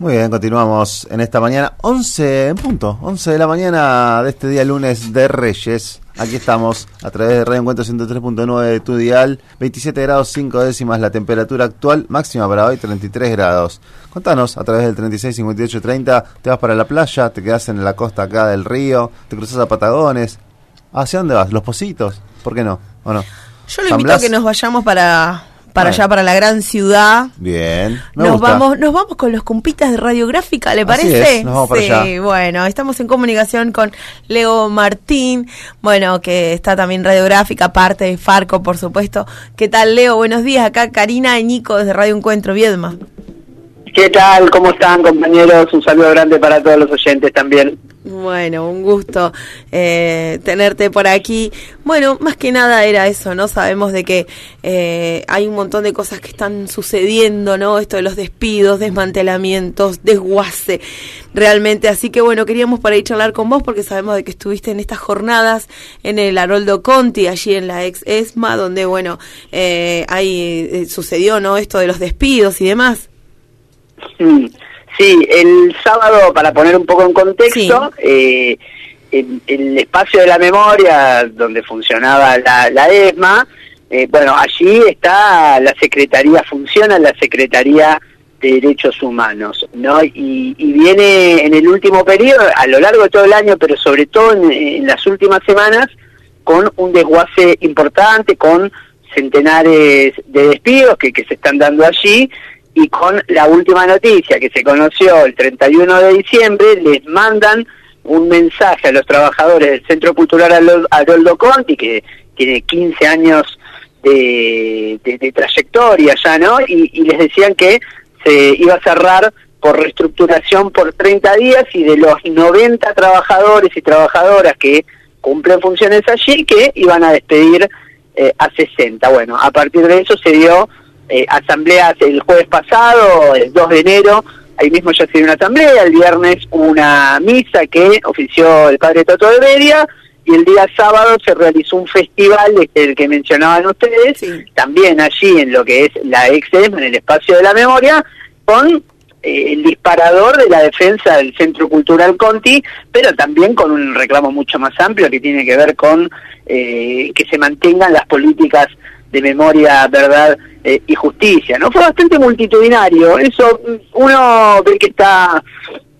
Muy bien, continuamos en esta mañana, 11 en punto, 11 de la mañana de este día lunes de Reyes. Aquí estamos a través de Radio Encuentro 103.9 de tu dial, 27 grados 5 décimas la temperatura actual, máxima para hoy 33 grados. Contanos a través del 36 58 30, te vas para la playa, te quedas en la costa acá del río, te cruzas a Patagones. ¿Hacia dónde vas? ¿Los Positos? ¿Por qué no? ¿O no? Yo lo invito a que nos vayamos para para allá, para la gran ciudad. Bien. nos vamos, nos vamos con los compitas de radiográfica, ¿le parece? nos vamos para sí, bueno, estamos en comunicación con Leo Martín, bueno, que está también radiográfica, parte de Farco, por supuesto. ¿Qué tal, Leo? Buenos días, acá Karina y Nico desde Radio Encuentro Viedma. ¿Qué tal? ¿Cómo están, compañeros? Un saludo grande para todos los oyentes también. Bueno, un gusto eh, tenerte por aquí. Bueno, más que nada era eso, ¿no? Sabemos de que eh, hay un montón de cosas que están sucediendo, ¿no? Esto de los despidos, desmantelamientos, desguace, realmente. Así que bueno, queríamos para ir charlar con vos porque sabemos de que estuviste en estas jornadas en el Haroldo Conti, allí en la ex ESMA, donde, bueno, eh, ahí sucedió, ¿no? Esto de los despidos y demás. Sí. El sábado, para poner un poco en contexto, eh, el espacio de la memoria donde funcionaba la, ESMA, eh, bueno, allí está la Secretaría, funciona la Secretaría de Derechos Humanos, ¿no? Y, viene en el último periodo, a lo largo de todo el año, pero sobre todo en, las últimas semanas, con un desguace importante, con centenares de despidos que, que se están dando allí y con la última noticia que se conoció el 31 de diciembre, les mandan un mensaje a los trabajadores del Centro Cultural Haroldo Conti, que tiene 15 años de, trayectoria ya, ¿no? Y, les decían que se iba a cerrar por reestructuración por 30 días y de los 90 trabajadores y trabajadoras que cumplen funciones allí, que iban a despedir eh, a 60. Bueno, a partir de eso se dio eh, asambleas el jueves pasado, el 2 de enero, ahí mismo ya se dio una asamblea, el viernes una misa que ofició el padre Toto de Bedia, y el día sábado se realizó un festival, el que mencionaban ustedes, también allí en lo que es la EXEM, en el espacio de la memoria, con eh, el disparador de la defensa del Centro Cultural Conti, pero también con un reclamo mucho más amplio que tiene que ver con eh, que se mantengan las políticas de memoria, verdad eh, y justicia, ¿no? Fue bastante multitudinario, eso uno ve que está,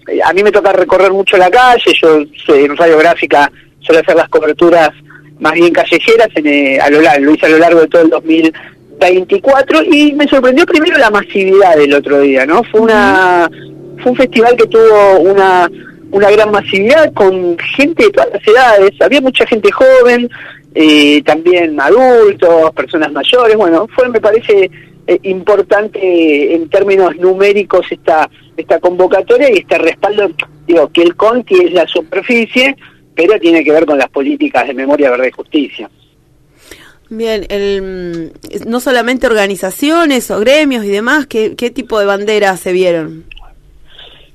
eh, a mí me toca recorrer mucho la calle, yo soy en radiográfica suelo hacer las coberturas más bien callejeras, en, eh, a lo, lo hice a lo largo de todo el 2024 y me sorprendió primero la masividad del otro día, ¿no? Fue una fue un festival que tuvo una una gran masividad con gente de todas las edades, había mucha gente joven, eh, también adultos, personas mayores, bueno, fue me parece eh, importante en términos numéricos esta esta convocatoria y este respaldo, digo, que el CONTI es la superficie, pero tiene que ver con las políticas de memoria, verdad y justicia. Bien, el, no solamente organizaciones o gremios y demás, ¿qué, qué tipo de banderas se vieron?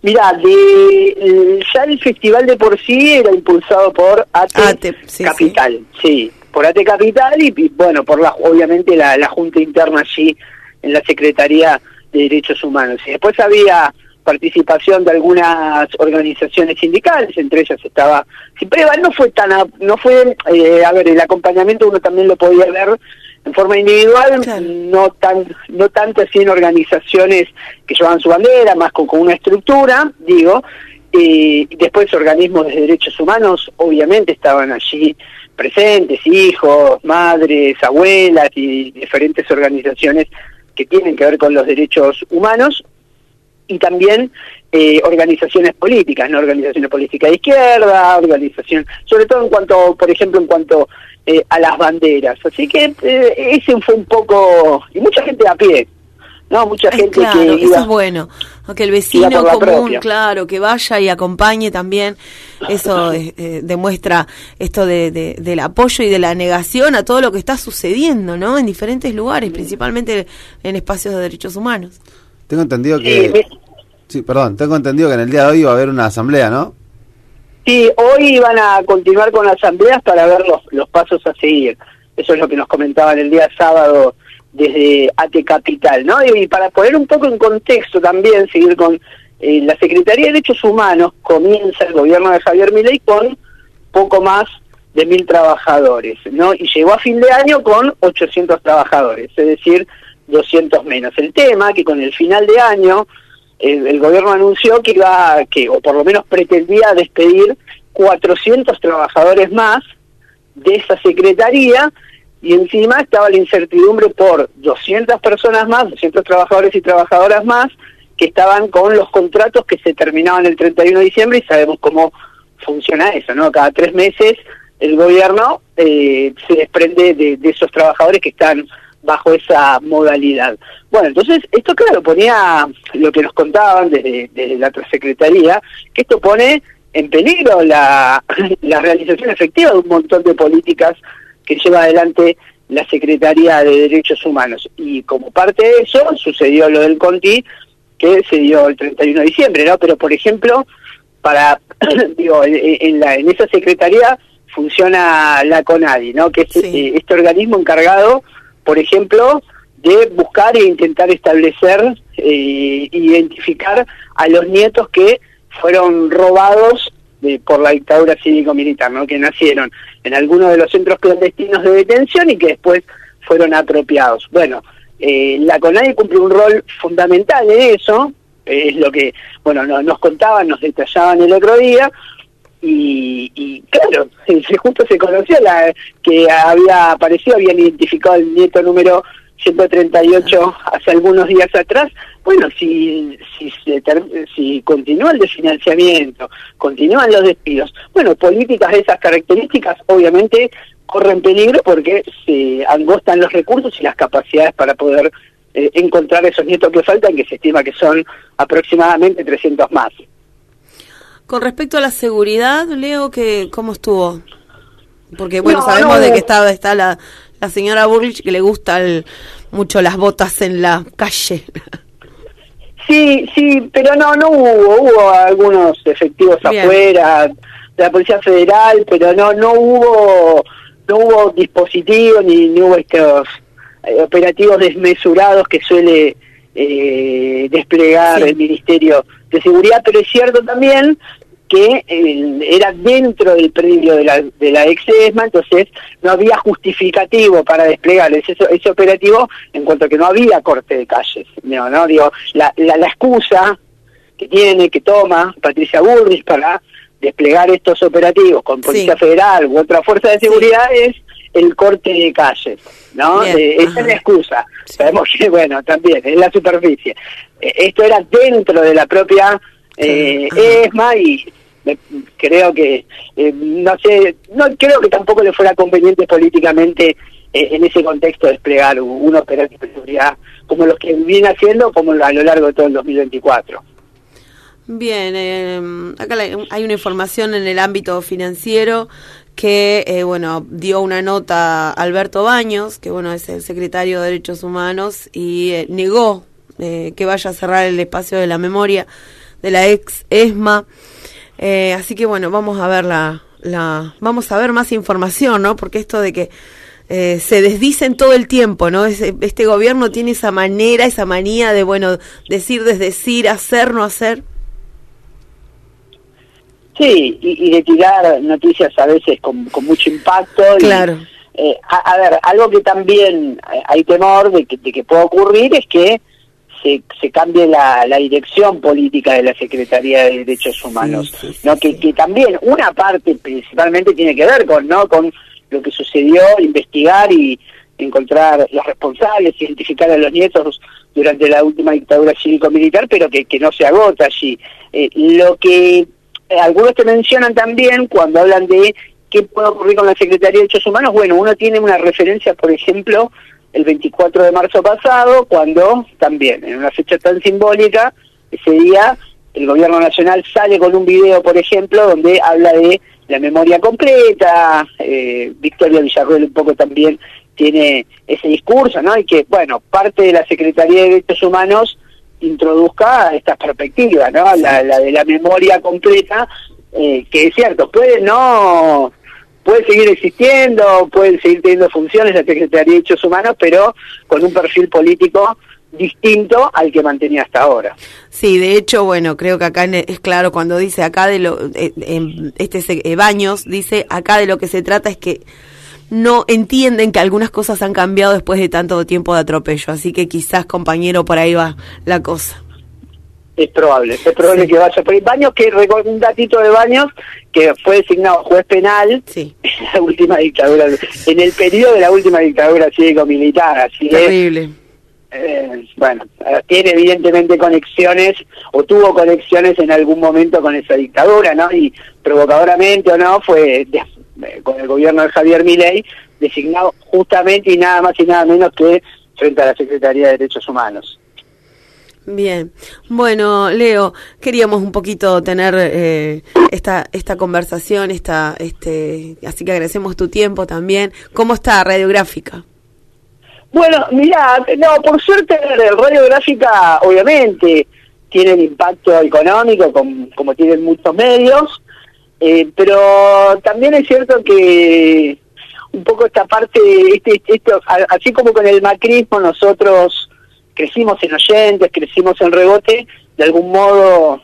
Mira, de, ya el festival de por sí era impulsado por ATE, Capital, sí. por ATE Capital y, bueno, por la obviamente la, Junta Interna allí en la Secretaría de Derechos Humanos. Y después había participación de algunas organizaciones sindicales, entre ellas estaba siempre no fue tan no fue eh, a ver el acompañamiento uno también lo podía ver en forma individual, no tan no tanto así en organizaciones que llevan su bandera, más con, una estructura, digo, y después organismos de derechos humanos obviamente estaban allí presentes, hijos, madres, abuelas y diferentes organizaciones que tienen que ver con los derechos humanos y también eh, organizaciones políticas, no organizaciones políticas de izquierda, organización, sobre todo en cuanto, por ejemplo, en cuanto eh, a las banderas. Así que eh, ese fue un poco... y mucha gente a pie, ¿no? Mucha gente que Eso es bueno, que el vecino común, claro, que vaya y acompañe también, eso eh, demuestra esto de, del apoyo y de la negación a todo lo que está sucediendo, ¿no? En diferentes lugares, principalmente en espacios de derechos humanos. Tengo entendido que... Sí, perdón, tengo entendido que en el día de hoy va a haber una asamblea, ¿no? Sí, hoy van a continuar con las asambleas para ver los, los pasos a seguir. Eso es lo que nos comentaban el día sábado desde AT Capital, ¿no? Y, para poner un poco en contexto también, seguir con eh, la Secretaría de Derechos Humanos comienza el gobierno de Javier Milei con poco más de mil trabajadores, ¿no? Y llegó a fin de año con 800 trabajadores, es decir, 200 menos. El tema que con el final de año el, gobierno anunció que iba, que, o por lo menos pretendía despedir 400 trabajadores más de esa secretaría y encima estaba la incertidumbre por 200 personas más, 200 trabajadores y trabajadoras más que estaban con los contratos que se terminaban el 31 de diciembre y sabemos cómo funciona eso, ¿no? Cada tres meses el gobierno eh, se desprende de, esos trabajadores que están bajo esa modalidad. Bueno, entonces esto claro ponía lo que nos contaban desde, desde la secretaría, que esto pone en peligro la, la realización efectiva de un montón de políticas que lleva adelante la Secretaría de Derechos Humanos. Y como parte de eso sucedió lo del Conti, que se dio el 31 de diciembre, ¿no? Pero, por ejemplo, para, digo, en, la, en esa secretaría funciona la CONADI, ¿no? Que es eh, este organismo encargado, por ejemplo, de buscar e intentar establecer e identificar a los nietos que fueron robados de, por la dictadura cívico-militar, ¿no? que nacieron en algunos de los centros clandestinos de detención y que después fueron apropiados. Bueno, eh, la CONADI cumple un rol fundamental en eso, es lo que, bueno, nos contaban, nos detallaban el otro día, y, y claro, justo se conoció la, que había aparecido, habían identificado el nieto número 138 hace algunos días atrás, bueno, si, si, si continúa el desfinanciamiento, continúan los despidos, bueno, políticas de esas características obviamente corren peligro porque se angostan los recursos y las capacidades para poder eh, encontrar esos nietos que faltan, que se estima que son aproximadamente 300 más. Con respecto a la seguridad, Leo, que ¿cómo estuvo? Porque, bueno, sabemos de que está, está la, la señora Burlich que le gustan mucho las botas en la calle. Sí, sí, pero no, no hubo, hubo algunos efectivos afuera de la Policía Federal, pero no, no hubo, no hubo dispositivos ni, hubo estos eh, operativos desmesurados que suele eh, desplegar el Ministerio de Seguridad, pero es cierto también que eh, era dentro del predio de la, de la ex ESMA, entonces no había justificativo para desplegar ese, ese operativo en cuanto a que no había corte de calles. No, no digo, la, la, la excusa que tiene, que toma Patricia Burris para desplegar estos operativos con Policía Federal u otra fuerza de seguridad es el corte de calles, ¿no? Eh, esa es la excusa. Sabemos que, bueno, también, en la superficie. Esto era dentro de la propia eh, ESMA y creo que eh, no sé no creo que tampoco le fuera conveniente políticamente eh, en ese contexto desplegar un operativo de seguridad como los que viene haciendo como a lo largo de todo el 2024 Bien, eh, acá hay una información en el ámbito financiero que, eh, bueno, dio una nota Alberto Baños, que, bueno, es el secretario de Derechos Humanos, y negó que vaya a cerrar el espacio de la memoria de la ex ESMA. Eh, así que bueno, vamos a ver la, la, vamos a ver más información, ¿no? Porque esto de que eh, se desdicen todo el tiempo, ¿no? este gobierno tiene esa manera, esa manía de, bueno, decir, desdecir, hacer, no hacer. Sí, y, de tirar noticias a veces con, con mucho impacto. Claro. Eh, a, ver, algo que también hay temor de que, de que pueda ocurrir es que se, cambie la, dirección política de la Secretaría de Derechos Humanos, no que, que también una parte principalmente tiene que ver con no con lo que sucedió, investigar y encontrar los responsables, identificar a los nietos durante la última dictadura cívico-militar, pero que, que no se agota allí. Eh, lo que eh, algunos te mencionan también cuando hablan de qué puede ocurrir con la Secretaría de Derechos Humanos, bueno, uno tiene una referencia, por ejemplo, el 24 de marzo pasado, cuando también, en una fecha tan simbólica, ese día el gobierno nacional sale con un video, por ejemplo, donde habla de la memoria completa, eh, Victoria Villarruel un poco también tiene ese discurso, ¿no? Y que, bueno, parte de la Secretaría de Derechos Humanos introduzca estas perspectivas, ¿no? La, de la memoria completa, eh, que es cierto, puede no puede seguir existiendo, puede seguir teniendo funciones la Secretaría de Derechos Humanos, pero con un perfil político distinto al que mantenía hasta ahora. Sí, de hecho, bueno, creo que acá es claro cuando dice acá de lo, eh, este eh, Baños dice acá de lo que se trata es que no entienden que algunas cosas han cambiado después de tanto tiempo de atropello, así que quizás compañero por ahí va la cosa. Es probable, es probable que vaya por ahí. Baños, que un datito de Baños, que fue designado juez penal en la última dictadura, en el periodo de la última dictadura cívico-militar, así Terrible. Eh, bueno, tiene evidentemente conexiones o tuvo conexiones en algún momento con esa dictadura, ¿no? Y provocadoramente o no fue eh, con el gobierno de Javier Milei designado justamente y nada más y nada menos que frente a la Secretaría de Derechos Humanos. Bien, bueno, Leo, queríamos un poquito tener eh, esta esta conversación, esta este, así que agradecemos tu tiempo también. ¿Cómo está Radiográfica? Bueno, mira, no, por suerte radiográfica obviamente tiene un impacto económico como tienen muchos medios, eh, pero también es cierto que un poco esta parte, este, esto, así como con el macrismo nosotros crecimos en oyentes, crecimos en rebote, de algún modo,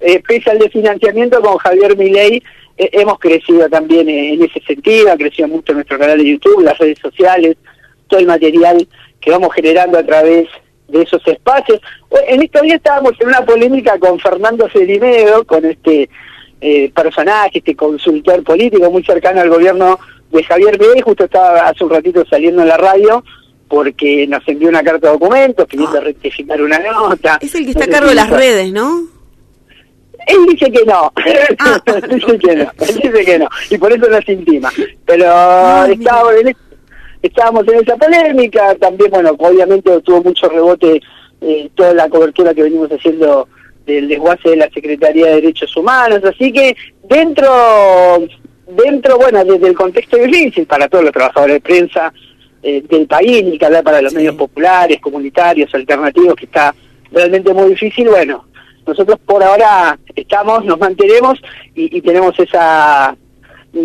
eh, pese al desfinanciamiento con Javier Milei, eh, hemos crecido también en ese sentido, ha crecido mucho nuestro canal de YouTube, las redes sociales, todo el material que vamos generando a través de esos espacios. En estos días estábamos en una polémica con Fernando Cerimedo, con este eh, personaje, este consultor político muy cercano al gobierno de Javier Milei, justo estaba hace un ratito saliendo en la radio, porque nos envió una carta de documentos pidiendo ah. rectificar una nota. Es el que está a cargo de las redes, ¿no? Él dice que no, ah. dice que no, él dice que no, y por eso no se intima. Pero estábamos en, estábamos en esa polémica, también, bueno, obviamente tuvo mucho rebote eh, toda la cobertura que venimos haciendo del desguace de la Secretaría de Derechos Humanos, así que dentro, dentro, bueno, desde el contexto difícil para todos los trabajadores de prensa eh, del país, ni que hablar para los medios populares, comunitarios, alternativos, que está realmente muy difícil, bueno, nosotros por ahora estamos, nos mantenemos y, y tenemos esa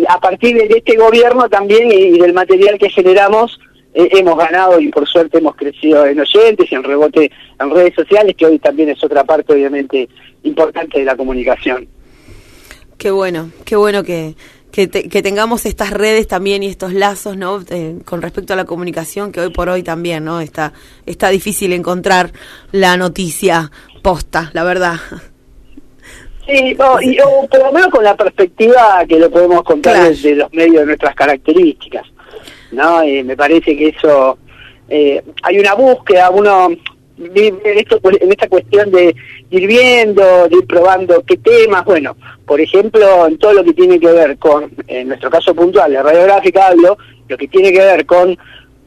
a partir de este gobierno también y, del material que generamos eh, hemos ganado y por suerte hemos crecido en oyentes y en rebote en redes sociales, que hoy también es otra parte obviamente importante de la comunicación. Qué bueno, qué bueno que, que, tengamos estas redes también y estos lazos, ¿no? Eh, con respecto a la comunicación, que hoy por hoy también, ¿no? Está, está difícil encontrar la noticia posta, la verdad. Sí, y, o por lo menos con la perspectiva que lo podemos contar desde los medios de nuestras características, ¿no? Eh, me parece que eso, eh, hay una búsqueda, uno en, esto, en esta cuestión de ir viendo, de ir probando qué temas, bueno, por ejemplo, en todo lo que tiene que ver con, en nuestro caso puntual, la radiográfica hablo, lo que tiene que ver con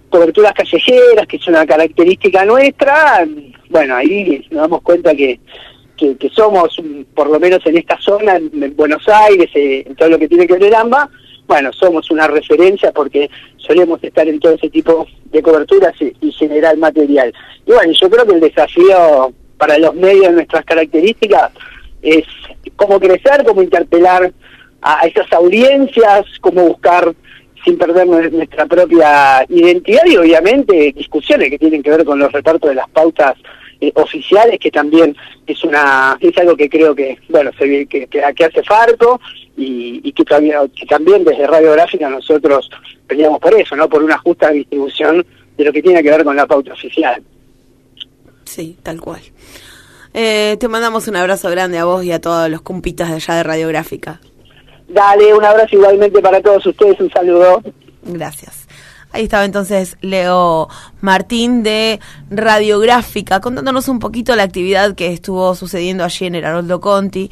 coberturas callejeras, que es una característica nuestra, bueno, ahí nos damos cuenta que que, somos, por lo menos en esta zona, en, Buenos Aires, eh, en todo lo que tiene que ver AMBA, bueno, somos una referencia porque solemos estar en todo ese tipo de coberturas y, generar material. Y bueno, yo creo que el desafío para los medios de nuestras características es cómo crecer, cómo interpelar a esas audiencias, cómo buscar sin perder nuestra propia identidad y obviamente discusiones que tienen que ver con los repartos de las pautas eh, oficiales, que también es una es algo que creo que, bueno, se, que, que, hace Farco y, que, también, que también desde Radiográfica nosotros peleamos por eso, ¿no? Por una justa distribución de lo que tiene que ver con la pauta oficial. Sí, tal cual. Eh, te mandamos un abrazo grande a vos y a todos los compitas de allá de Radiográfica. Dale, un abrazo igualmente para todos ustedes, un saludo. Gracias. Ahí estaba entonces Leo Martín de Radiográfica contándonos un poquito la actividad que estuvo sucediendo allí en el Haroldo Conti